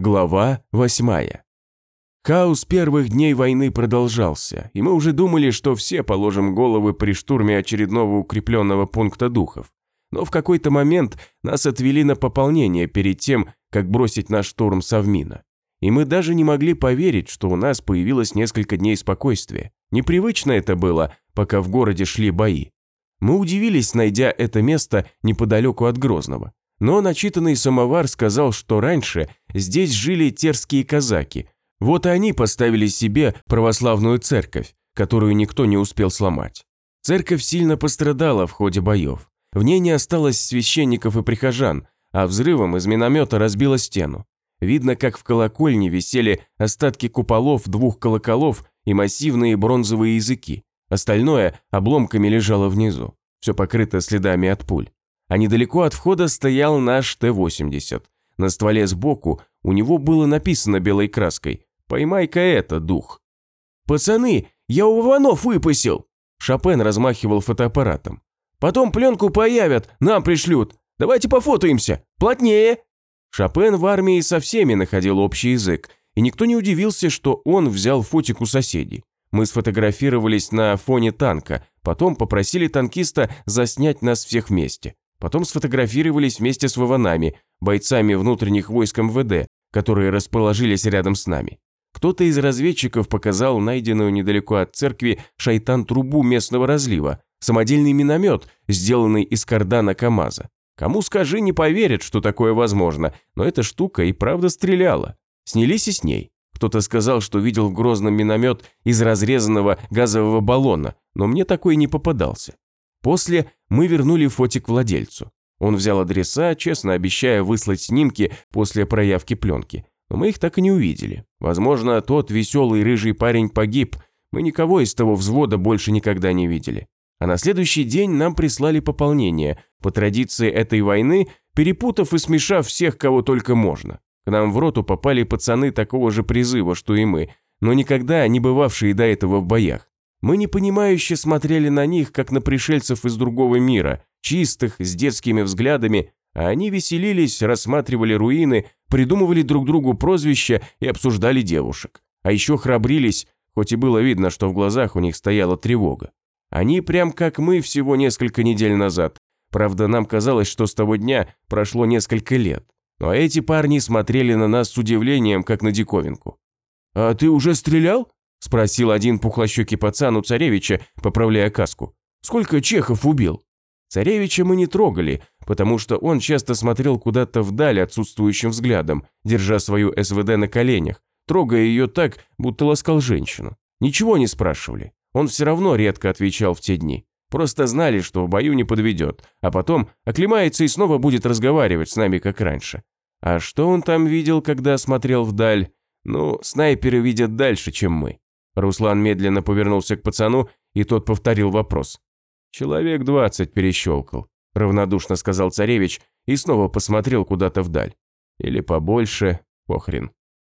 Глава восьмая. Хаос первых дней войны продолжался, и мы уже думали, что все положим головы при штурме очередного укрепленного пункта духов. Но в какой-то момент нас отвели на пополнение перед тем, как бросить наш штурм Совмина. И мы даже не могли поверить, что у нас появилось несколько дней спокойствия. Непривычно это было, пока в городе шли бои. Мы удивились, найдя это место неподалеку от Грозного. Но начитанный самовар сказал, что раньше здесь жили терские казаки. Вот и они поставили себе православную церковь, которую никто не успел сломать. Церковь сильно пострадала в ходе боев. В ней не осталось священников и прихожан, а взрывом из миномета разбила стену. Видно, как в колокольне висели остатки куполов двух колоколов и массивные бронзовые языки. Остальное обломками лежало внизу, все покрыто следами от пуль а недалеко от входа стоял наш Т-80. На стволе сбоку у него было написано белой краской «Поймай-ка это, дух». «Пацаны, я у Иванов выпустил!» Шопен размахивал фотоаппаратом. «Потом пленку появят, нам пришлют. Давайте пофотоимся. Плотнее!» Шопен в армии со всеми находил общий язык, и никто не удивился, что он взял фотик у соседей. Мы сфотографировались на фоне танка, потом попросили танкиста заснять нас всех вместе. Потом сфотографировались вместе с Вованами, бойцами внутренних войск МВД, которые расположились рядом с нами. Кто-то из разведчиков показал найденную недалеко от церкви шайтан-трубу местного разлива, самодельный миномет, сделанный из кардана КамАЗа. Кому скажи, не поверят, что такое возможно, но эта штука и правда стреляла. Снялись и с ней. Кто-то сказал, что видел в Грозном миномет из разрезанного газового баллона, но мне такой не попадался. После мы вернули фотик владельцу. Он взял адреса, честно обещая выслать снимки после проявки пленки. Но мы их так и не увидели. Возможно, тот веселый рыжий парень погиб. Мы никого из того взвода больше никогда не видели. А на следующий день нам прислали пополнение, по традиции этой войны, перепутав и смешав всех, кого только можно. К нам в роту попали пацаны такого же призыва, что и мы, но никогда не бывавшие до этого в боях. Мы непонимающе смотрели на них, как на пришельцев из другого мира, чистых, с детскими взглядами, а они веселились, рассматривали руины, придумывали друг другу прозвища и обсуждали девушек. А еще храбрились, хоть и было видно, что в глазах у них стояла тревога. Они прям как мы всего несколько недель назад. Правда, нам казалось, что с того дня прошло несколько лет. Но эти парни смотрели на нас с удивлением, как на диковинку. «А ты уже стрелял?» – спросил один пухлощекий пацан у царевича, поправляя каску. «Сколько чехов убил?» Царевича мы не трогали, потому что он часто смотрел куда-то вдаль отсутствующим взглядом, держа свою СВД на коленях, трогая ее так, будто ласкал женщину. Ничего не спрашивали. Он все равно редко отвечал в те дни. Просто знали, что в бою не подведет, а потом оклемается и снова будет разговаривать с нами, как раньше. А что он там видел, когда смотрел вдаль? Ну, снайперы видят дальше, чем мы. Руслан медленно повернулся к пацану, и тот повторил вопрос. «Человек двадцать перещелкал», – равнодушно сказал царевич и снова посмотрел куда-то вдаль. «Или побольше, похрен».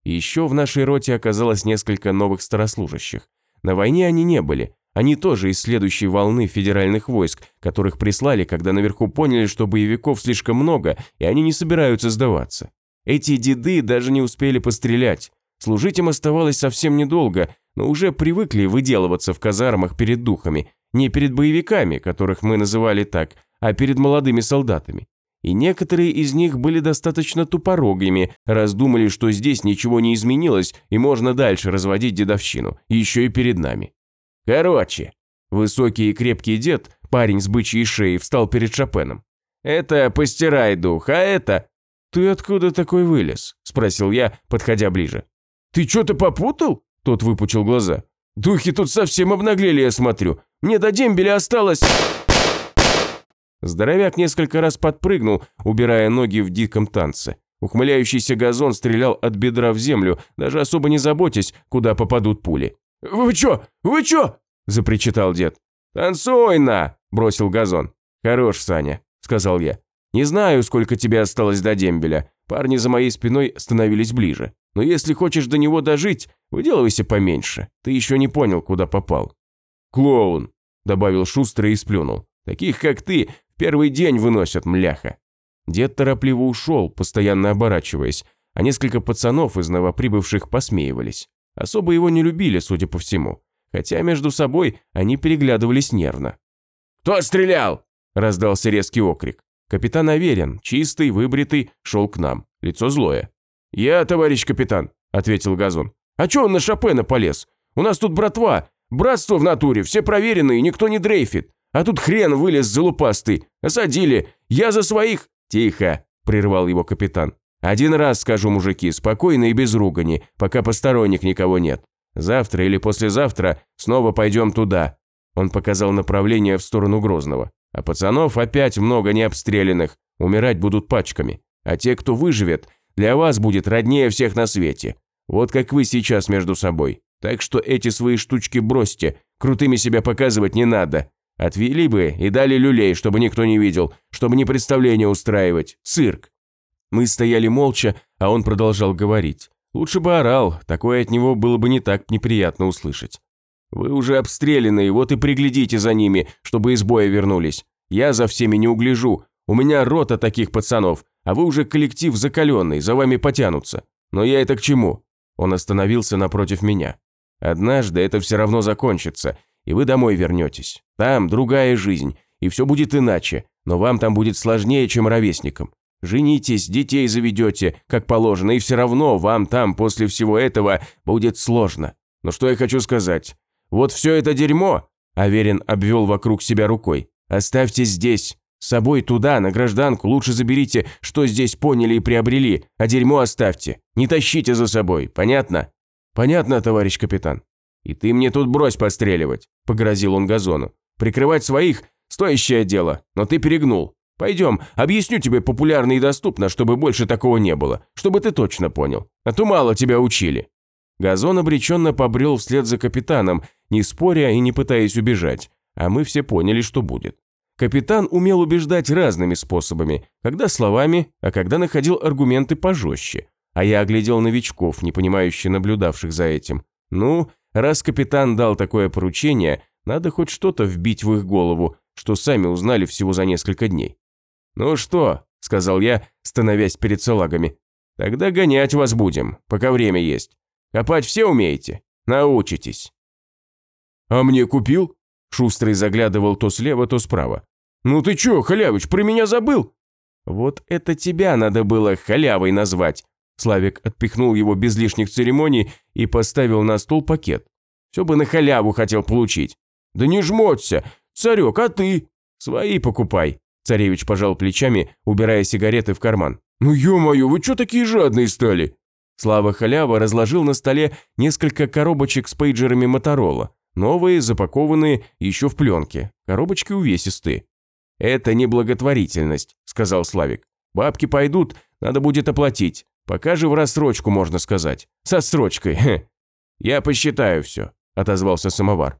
Еще в нашей роте оказалось несколько новых старослужащих. На войне они не были, они тоже из следующей волны федеральных войск, которых прислали, когда наверху поняли, что боевиков слишком много, и они не собираются сдаваться. Эти деды даже не успели пострелять. Служить им оставалось совсем недолго, но уже привыкли выделываться в казармах перед духами, не перед боевиками, которых мы называли так, а перед молодыми солдатами. И некоторые из них были достаточно тупорогими, раздумали, что здесь ничего не изменилось и можно дальше разводить дедовщину, еще и перед нами. Короче, высокий и крепкий дед, парень с бычьей шеей, встал перед Шопеном. «Это постирай дух, а это...» «Ты откуда такой вылез?» – спросил я, подходя ближе. «Ты что-то попутал?» Тот выпучил глаза. «Духи тут совсем обнаглели, я смотрю. Мне до дембеля осталось...» Здоровяк несколько раз подпрыгнул, убирая ноги в диком танце. Ухмыляющийся газон стрелял от бедра в землю, даже особо не заботясь, куда попадут пули. «Вы чё? Вы чё?» – запричитал дед. «Танцуй на!» – бросил газон. «Хорош, Саня», – сказал я. «Не знаю, сколько тебе осталось до дембеля. Парни за моей спиной становились ближе. Но если хочешь до него дожить, выделывайся поменьше. Ты еще не понял, куда попал». «Клоун», – добавил Шустрый и сплюнул. «Таких, как ты, первый день выносят, мляха». Дед торопливо ушел, постоянно оборачиваясь, а несколько пацанов из новоприбывших посмеивались. Особо его не любили, судя по всему, хотя между собой они переглядывались нервно. «Кто стрелял?» – раздался резкий окрик. Капитан Аверин, чистый, выбритый, шел к нам, лицо злое. «Я, товарищ капитан», – ответил Газон. «А чё он на Шопена полез? У нас тут братва, братство в натуре, все проверенные, никто не дрейфит. А тут хрен вылез залупастый, осадили, я за своих...» «Тихо», – прервал его капитан. «Один раз скажу, мужики, спокойно и без ругани, пока посторонних никого нет. Завтра или послезавтра снова пойдем туда». Он показал направление в сторону Грозного. А пацанов опять много необстрелянных, умирать будут пачками. А те, кто выживет, для вас будет роднее всех на свете. Вот как вы сейчас между собой. Так что эти свои штучки бросьте, крутыми себя показывать не надо. Отвели бы и дали люлей, чтобы никто не видел, чтобы не представление устраивать. Цирк. Мы стояли молча, а он продолжал говорить. Лучше бы орал, такое от него было бы не так неприятно услышать. Вы уже обстреляны, вот и приглядите за ними, чтобы из боя вернулись. Я за всеми не угляжу. У меня рота таких пацанов, а вы уже коллектив закаленный, за вами потянутся. Но я это к чему?» Он остановился напротив меня. «Однажды это все равно закончится, и вы домой вернетесь. Там другая жизнь, и все будет иначе, но вам там будет сложнее, чем ровесникам. Женитесь, детей заведете, как положено, и все равно вам там после всего этого будет сложно. Но что я хочу сказать? Вот все это дерьмо, Аверин обвел вокруг себя рукой, оставьте здесь. С собой туда, на гражданку, лучше заберите, что здесь поняли и приобрели, а дерьмо оставьте. Не тащите за собой, понятно? Понятно, товарищ капитан. И ты мне тут брось постреливать, погрозил он газону. Прикрывать своих – стоящее дело, но ты перегнул. Пойдем, объясню тебе популярно и доступно, чтобы больше такого не было, чтобы ты точно понял. А то мало тебя учили. Газон обреченно побрел вслед за капитаном, не споря и не пытаясь убежать, а мы все поняли, что будет. Капитан умел убеждать разными способами, когда словами, а когда находил аргументы пожестче. А я оглядел новичков, не понимающих наблюдавших за этим. Ну, раз капитан дал такое поручение, надо хоть что-то вбить в их голову, что сами узнали всего за несколько дней. «Ну что?» – сказал я, становясь перед салагами. «Тогда гонять вас будем, пока время есть. Копать все умеете? Научитесь». «А мне купил?» Шустрый заглядывал то слева, то справа. «Ну ты чё, халявыч, про меня забыл?» «Вот это тебя надо было халявой назвать!» Славик отпихнул его без лишних церемоний и поставил на стол пакет. Все бы на халяву хотел получить. «Да не жмоться! Царек, а ты?» «Свои покупай!» Царевич пожал плечами, убирая сигареты в карман. «Ну ё-моё, вы чё такие жадные стали?» Слава Халява разложил на столе несколько коробочек с пейджерами Моторола. Новые, запакованные, еще в пленке. Коробочки увесистые. «Это не благотворительность», – сказал Славик. «Бабки пойдут, надо будет оплатить. Пока же в рассрочку, можно сказать. Со срочкой. Хе. Я посчитаю все», – отозвался самовар.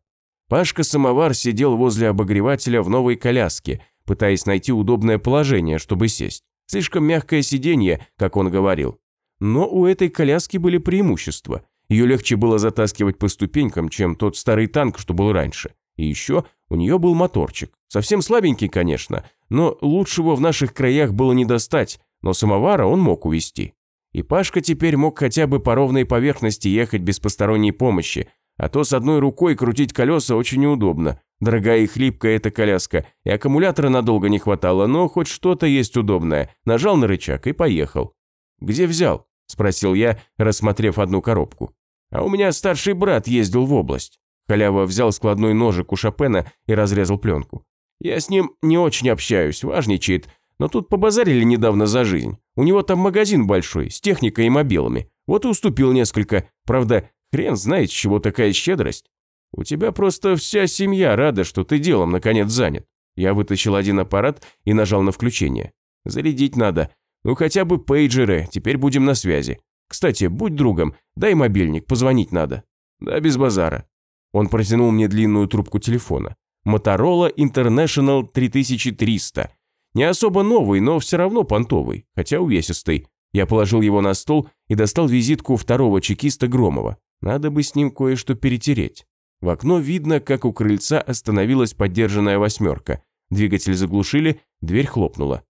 Пашка-самовар сидел возле обогревателя в новой коляске, пытаясь найти удобное положение, чтобы сесть. Слишком мягкое сиденье, как он говорил. Но у этой коляски были преимущества. Ее легче было затаскивать по ступенькам, чем тот старый танк, что был раньше. И еще у нее был моторчик. Совсем слабенький, конечно, но лучшего в наших краях было не достать, но самовара он мог увести. И Пашка теперь мог хотя бы по ровной поверхности ехать без посторонней помощи, а то с одной рукой крутить колеса очень неудобно. Дорогая и хлипкая эта коляска, и аккумулятора надолго не хватало, но хоть что-то есть удобное. Нажал на рычаг и поехал. «Где взял?» – спросил я, рассмотрев одну коробку. А у меня старший брат ездил в область. Халява взял складной ножик у Шопена и разрезал пленку. Я с ним не очень общаюсь, важничает, но тут побазарили недавно за жизнь. У него там магазин большой, с техникой и мобилами. Вот и уступил несколько. Правда, хрен знает, с чего такая щедрость. У тебя просто вся семья рада, что ты делом наконец занят. Я вытащил один аппарат и нажал на включение. Зарядить надо. Ну хотя бы пейджеры, теперь будем на связи. Кстати, будь другом, дай мобильник, позвонить надо. Да, без базара. Он протянул мне длинную трубку телефона. Motorola International 3300. Не особо новый, но все равно понтовый, хотя увесистый. Я положил его на стол и достал визитку второго чекиста Громова. Надо бы с ним кое-что перетереть. В окно видно, как у крыльца остановилась поддержанная восьмерка. Двигатель заглушили, дверь хлопнула.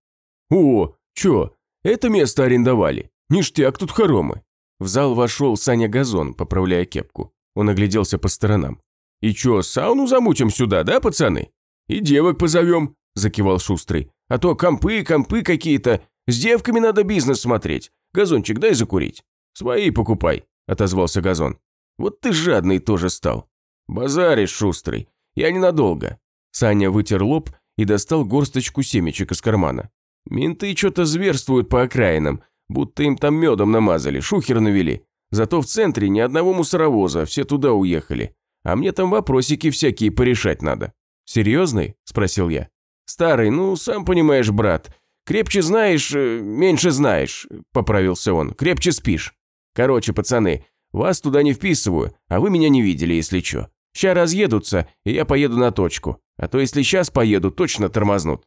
«О, чё, это место арендовали?» Ништяк тут хоромы. В зал вошел Саня Газон, поправляя кепку. Он огляделся по сторонам. «И чё, сауну замутим сюда, да, пацаны? И девок позовем», – закивал Шустрый. «А то компы, компы какие-то. С девками надо бизнес смотреть. Газончик дай закурить». «Свои покупай», – отозвался Газон. «Вот ты жадный тоже стал». «Базаришь, Шустрый. Я ненадолго». Саня вытер лоб и достал горсточку семечек из кармана. «Менты что-то зверствуют по окраинам, будто им там медом намазали, шухер навели. Зато в центре ни одного мусоровоза, все туда уехали. А мне там вопросики всякие порешать надо». «Серьезный?» – спросил я. «Старый, ну, сам понимаешь, брат. Крепче знаешь, э, меньше знаешь», – поправился он. «Крепче спишь. Короче, пацаны, вас туда не вписываю, а вы меня не видели, если чё. Ща разъедутся, и я поеду на точку. А то если сейчас поеду, точно тормознут».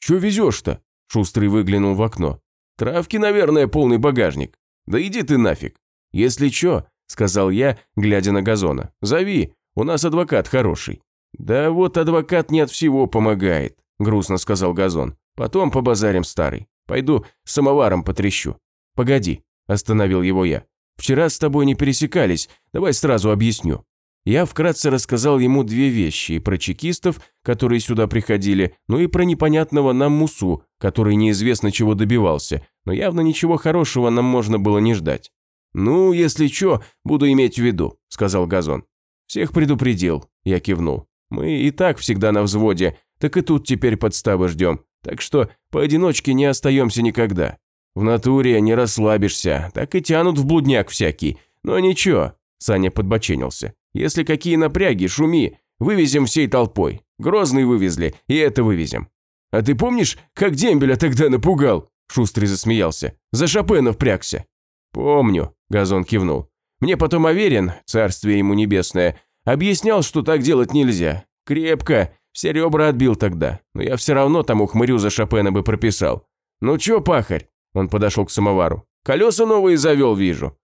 «Чё везёшь-то?» – Шустрый выглянул в окно. «Травки, наверное, полный багажник. Да иди ты нафиг. Если чё, – сказал я, глядя на газона, – зови, у нас адвокат хороший». «Да вот адвокат не от всего помогает», – грустно сказал газон. «Потом побазарим старый. Пойду самоваром потрещу». «Погоди», – остановил его я. «Вчера с тобой не пересекались, давай сразу объясню. Я вкратце рассказал ему две вещи, и про чекистов, которые сюда приходили, ну и про непонятного нам Мусу, который неизвестно чего добивался, но явно ничего хорошего нам можно было не ждать. «Ну, если чё, буду иметь в виду», – сказал Газон. «Всех предупредил», – я кивнул. «Мы и так всегда на взводе, так и тут теперь подставы ждем, так что поодиночке не остаемся никогда. В натуре не расслабишься, так и тянут в блудняк всякий, но ничего», – Саня подбоченился. Если какие напряги, шуми, вывезем всей толпой. Грозный вывезли, и это вывезем. А ты помнишь, как дембеля тогда напугал?» Шустрый засмеялся. «За Шопена впрягся». «Помню», – Газон кивнул. «Мне потом Аверин, царствие ему небесное, объяснял, что так делать нельзя. Крепко, все ребра отбил тогда, но я все равно тому хмырю за Шопена бы прописал. Ну чё, пахарь?» Он подошел к самовару. «Колеса новые завел, вижу».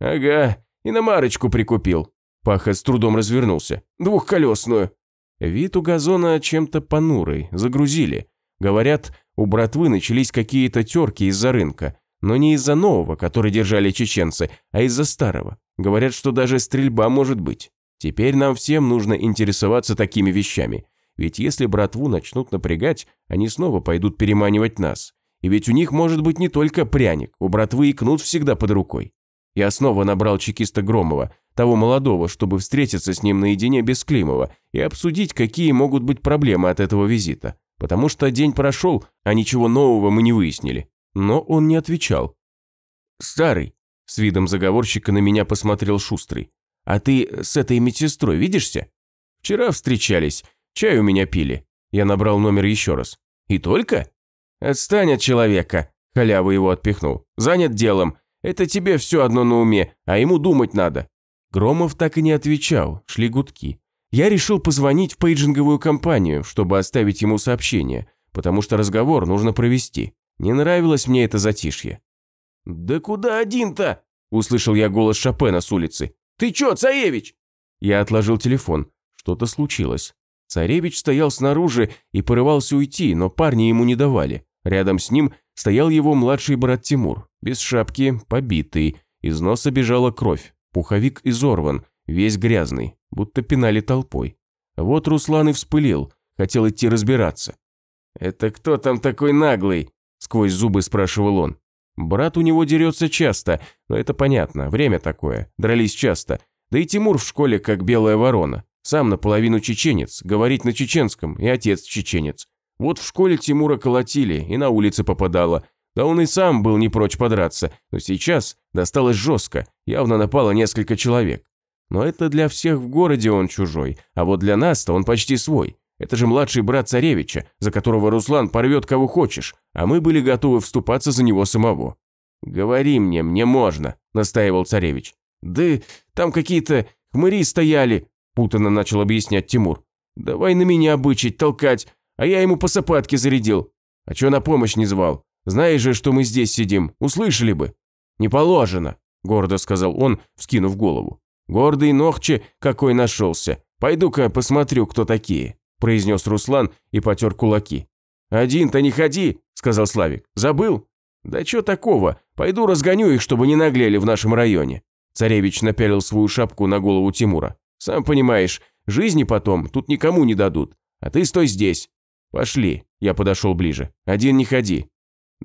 «Ага, и на марочку прикупил. Паха с трудом развернулся. «Двухколесную». Вид у газона чем-то понурый, загрузили. Говорят, у братвы начались какие-то терки из-за рынка, но не из-за нового, который держали чеченцы, а из-за старого. Говорят, что даже стрельба может быть. Теперь нам всем нужно интересоваться такими вещами. Ведь если братву начнут напрягать, они снова пойдут переманивать нас. И ведь у них может быть не только пряник, у братвы и кнут всегда под рукой. Я снова набрал чекиста Громова, того молодого, чтобы встретиться с ним наедине без Климова и обсудить, какие могут быть проблемы от этого визита. Потому что день прошел, а ничего нового мы не выяснили. Но он не отвечал. «Старый», – с видом заговорщика на меня посмотрел Шустрый. «А ты с этой медсестрой видишься?» «Вчера встречались, чай у меня пили». Я набрал номер еще раз. «И только?» «Отстань от человека», – халяву его отпихнул. «Занят делом. Это тебе все одно на уме, а ему думать надо». Громов так и не отвечал, шли гудки. Я решил позвонить в пейджинговую компанию, чтобы оставить ему сообщение, потому что разговор нужно провести. Не нравилось мне это затишье. «Да куда один-то?» – услышал я голос Шопена с улицы. «Ты чё, царевич?» Я отложил телефон. Что-то случилось. Царевич стоял снаружи и порывался уйти, но парни ему не давали. Рядом с ним стоял его младший брат Тимур, без шапки, побитый, из носа бежала кровь. Пуховик изорван, весь грязный, будто пинали толпой. Вот Руслан и вспылил, хотел идти разбираться. «Это кто там такой наглый?» – сквозь зубы спрашивал он. Брат у него дерется часто, но это понятно, время такое, дрались часто. Да и Тимур в школе как белая ворона. Сам наполовину чеченец, говорит на чеченском, и отец чеченец. Вот в школе Тимура колотили, и на улице попадало, да он и сам был не прочь подраться, но сейчас досталось жестко, явно напало несколько человек. Но это для всех в городе он чужой, а вот для нас-то он почти свой. Это же младший брат царевича, за которого Руслан порвет кого хочешь, а мы были готовы вступаться за него самого. «Говори мне, мне можно», – настаивал царевич. «Да там какие-то хмыри стояли», – путанно начал объяснять Тимур. «Давай на меня бычить, толкать, а я ему по сапатке зарядил. А чё на помощь не звал? Знаешь же, что мы здесь сидим, услышали бы». «Не положено», – гордо сказал он, вскинув голову. «Гордый Нохче какой нашелся. Пойду-ка посмотрю, кто такие», – произнес Руслан и потер кулаки. «Один-то не ходи», – сказал Славик. «Забыл?» «Да чё такого? Пойду разгоню их, чтобы не наглели в нашем районе». Царевич напялил свою шапку на голову Тимура. «Сам понимаешь, жизни потом тут никому не дадут. А ты стой здесь». «Пошли», – я подошел ближе. «Один не ходи».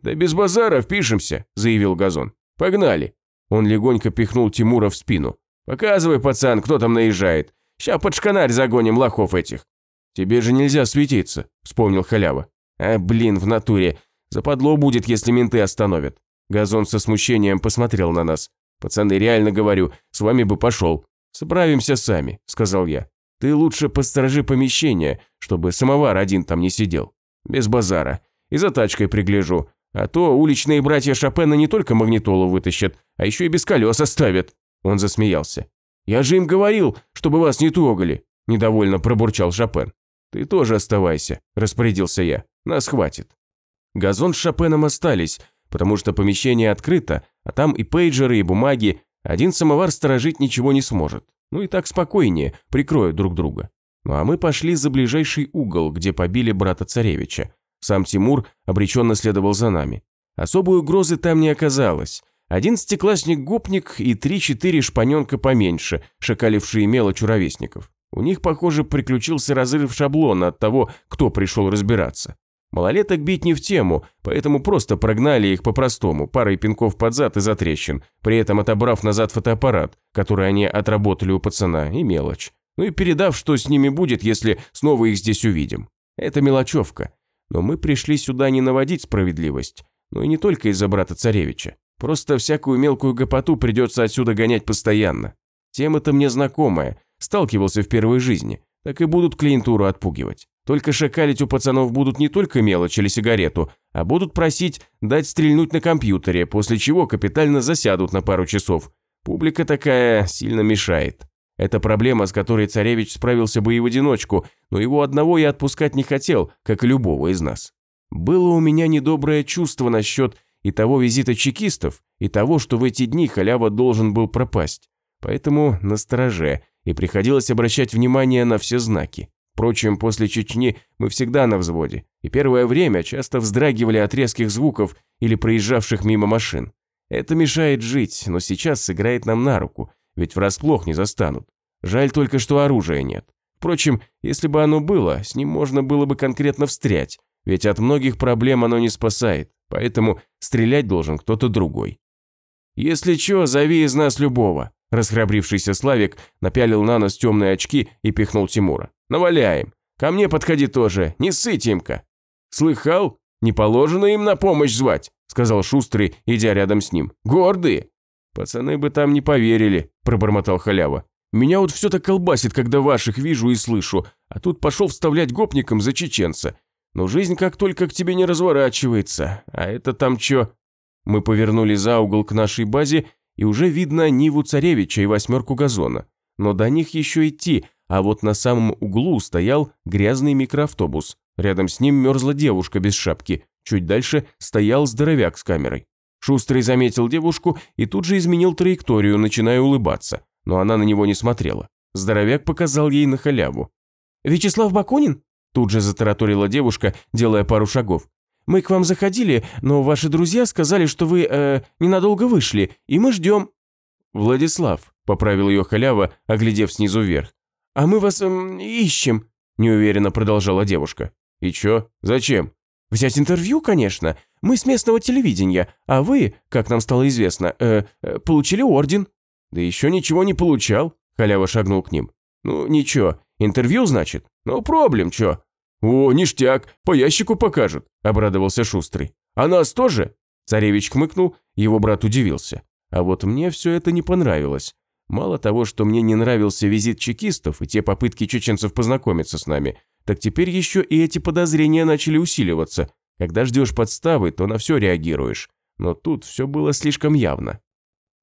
«Да без базара впишемся», – заявил Газон. «Погнали». Он легонько пихнул Тимура в спину. «Показывай, пацан, кто там наезжает. Ща под шканарь загоним лохов этих». «Тебе же нельзя светиться», – вспомнил халява. «А, блин, в натуре. Западло будет, если менты остановят». Газон со смущением посмотрел на нас. «Пацаны, реально говорю, с вами бы пошел». «Справимся сами», – сказал я. «Ты лучше посторожи помещение, чтобы самовар один там не сидел. Без базара. И за тачкой пригляжу. А то уличные братья Шопена не только магнитолу вытащат, а еще и без колес оставят». Он засмеялся. «Я же им говорил, чтобы вас не трогали», – недовольно пробурчал Шопен. «Ты тоже оставайся», – распорядился я. «Нас хватит». Газон с Шопеном остались, потому что помещение открыто, а там и пейджеры, и бумаги. Один самовар сторожить ничего не сможет. Ну и так спокойнее, прикроют друг друга. Ну а мы пошли за ближайший угол, где побили брата царевича. Сам Тимур обреченно следовал за нами. Особой угрозы там не оказалось. Один стекласник-гопник и три-четыре шпаненка поменьше, шакалившие мелочь у ровесников. У них, похоже, приключился разрыв шаблона от того, кто пришел разбираться. Малолеток бить не в тему, поэтому просто прогнали их по-простому, парой пинков под зад и затрещин, при этом отобрав назад фотоаппарат, который они отработали у пацана, и мелочь. Ну и передав, что с ними будет, если снова их здесь увидим. Это мелочевка. Но мы пришли сюда не наводить справедливость, но и не только из-за брата царевича. Просто всякую мелкую гопоту придется отсюда гонять постоянно. Тема-то мне знакомая, сталкивался в первой жизни, так и будут клиентуру отпугивать. Только шакалить у пацанов будут не только мелочь или сигарету, а будут просить дать стрельнуть на компьютере, после чего капитально засядут на пару часов. Публика такая сильно мешает. Это проблема, с которой царевич справился бы и в одиночку, но его одного я отпускать не хотел, как и любого из нас. Было у меня недоброе чувство насчет и того визита чекистов, и того, что в эти дни халява должен был пропасть. Поэтому настороже, и приходилось обращать внимание на все знаки. Впрочем, после Чечни мы всегда на взводе, и первое время часто вздрагивали от резких звуков или проезжавших мимо машин. Это мешает жить, но сейчас сыграет нам на руку, ведь врасплох не застанут. Жаль только, что оружия нет. Впрочем, если бы оно было, с ним можно было бы конкретно встрять, ведь от многих проблем оно не спасает, поэтому стрелять должен кто-то другой. «Если чё, зови из нас любого», – расхрабрившийся Славик напялил на нос темные очки и пихнул Тимура. «Наваляем. Ко мне подходи тоже, не ссы, Тимка». «Слыхал? Не положено им на помощь звать», – сказал Шустрый, идя рядом с ним. «Гордые». «Пацаны бы там не поверили», – пробормотал халява. «Меня вот все так колбасит, когда ваших вижу и слышу, а тут пошел вставлять гопником за чеченца. Но жизнь как только к тебе не разворачивается, а это там чё?» Мы повернули за угол к нашей базе, и уже видно Ниву Царевича и восьмерку газона. Но до них еще идти, а вот на самом углу стоял грязный микроавтобус. Рядом с ним мерзла девушка без шапки, чуть дальше стоял здоровяк с камерой. Шустрый заметил девушку и тут же изменил траекторию, начиная улыбаться, но она на него не смотрела. Здоровяк показал ей на халяву. «Вячеслав Бакунин?» Тут же затараторила девушка, делая пару шагов. «Мы к вам заходили, но ваши друзья сказали, что вы, э, ненадолго вышли, и мы ждем». «Владислав», – поправил ее халява, оглядев снизу вверх. «А мы вас эм, ищем», – неуверенно продолжала девушка. «И чё? Зачем?» «Взять интервью, конечно. Мы с местного телевидения, а вы, как нам стало известно, э, э, получили орден». «Да еще ничего не получал», – халява шагнул к ним. «Ну, ничего. Интервью, значит? Ну, проблем, чё?» «О, ништяк, по ящику покажут», – обрадовался Шустрый. «А нас тоже?» Царевич хмыкнул, его брат удивился. А вот мне все это не понравилось. Мало того, что мне не нравился визит чекистов и те попытки чеченцев познакомиться с нами, так теперь еще и эти подозрения начали усиливаться. Когда ждешь подставы, то на все реагируешь. Но тут все было слишком явно.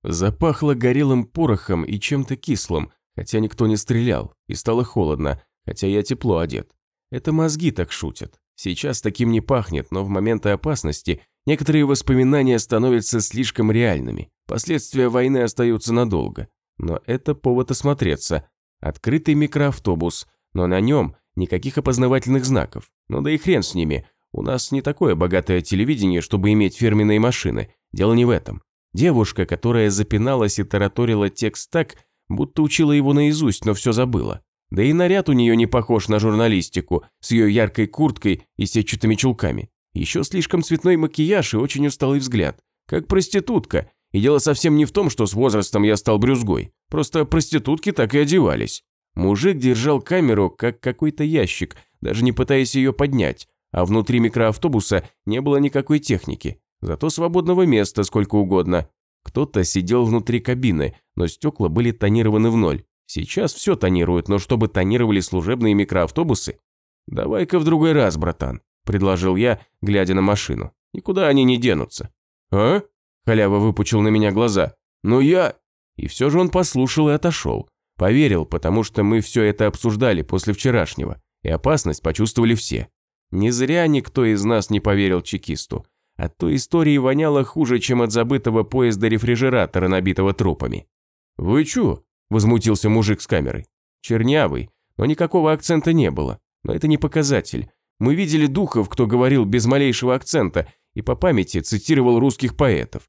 Запахло горелым порохом и чем-то кислым, хотя никто не стрелял, и стало холодно, хотя я тепло одет. Это мозги так шутят. Сейчас таким не пахнет, но в моменты опасности некоторые воспоминания становятся слишком реальными. Последствия войны остаются надолго. Но это повод осмотреться. Открытый микроавтобус, но на нем никаких опознавательных знаков. Ну да и хрен с ними. У нас не такое богатое телевидение, чтобы иметь фирменные машины. Дело не в этом. Девушка, которая запиналась и тараторила текст так, будто учила его наизусть, но все забыла. Да и наряд у нее не похож на журналистику, с ее яркой курткой и сетчатыми чулками. Еще слишком цветной макияж и очень усталый взгляд. Как проститутка. И дело совсем не в том, что с возрастом я стал брюзгой. Просто проститутки так и одевались. Мужик держал камеру, как какой-то ящик, даже не пытаясь ее поднять, а внутри микроавтобуса не было никакой техники. Зато свободного места сколько угодно. Кто-то сидел внутри кабины, но стекла были тонированы в ноль. Сейчас все тонируют, но чтобы тонировали служебные микроавтобусы? Давай-ка в другой раз, братан, предложил я, глядя на машину. Никуда они не денутся. А? Халява выпучил на меня глаза. Ну я... И все же он послушал и отошел. Поверил, потому что мы все это обсуждали после вчерашнего, и опасность почувствовали все. Не зря никто из нас не поверил чекисту. От той истории воняло хуже, чем от забытого поезда-рефрижератора, набитого трупами. «Вы чё?» – возмутился мужик с камерой. Чернявый, но никакого акцента не было. Но это не показатель. Мы видели духов, кто говорил без малейшего акцента и по памяти цитировал русских поэтов.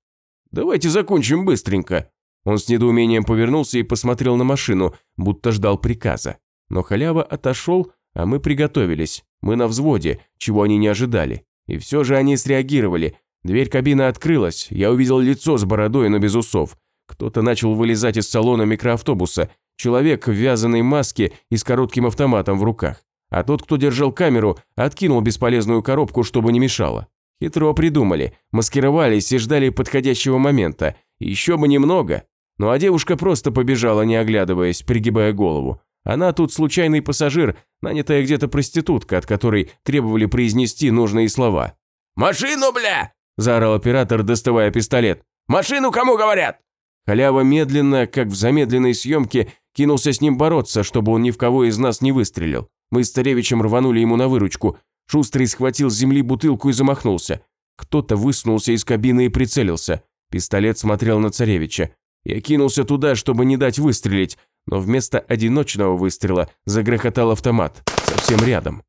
«Давайте закончим быстренько». Он с недоумением повернулся и посмотрел на машину, будто ждал приказа. Но халява отошел, а мы приготовились. Мы на взводе, чего они не ожидали. И все же они среагировали. Дверь кабины открылась, я увидел лицо с бородой, но без усов. Кто-то начал вылезать из салона микроавтобуса. Человек в вязаной маске и с коротким автоматом в руках. А тот, кто держал камеру, откинул бесполезную коробку, чтобы не мешало. Хитро придумали, маскировались и ждали подходящего момента. Еще бы немного. Ну а девушка просто побежала, не оглядываясь, пригибая голову. Она тут случайный пассажир, нанятая где-то проститутка, от которой требовали произнести нужные слова. «Машину, бля!» – заорал оператор, доставая пистолет. «Машину кому говорят?» Халява медленно, как в замедленной съемке, кинулся с ним бороться, чтобы он ни в кого из нас не выстрелил. Мы с царевичем рванули ему на выручку. Шустрый схватил с земли бутылку и замахнулся. Кто-то высунулся из кабины и прицелился. Пистолет смотрел на царевича. Я кинулся туда, чтобы не дать выстрелить, но вместо одиночного выстрела загрохотал автомат, совсем рядом.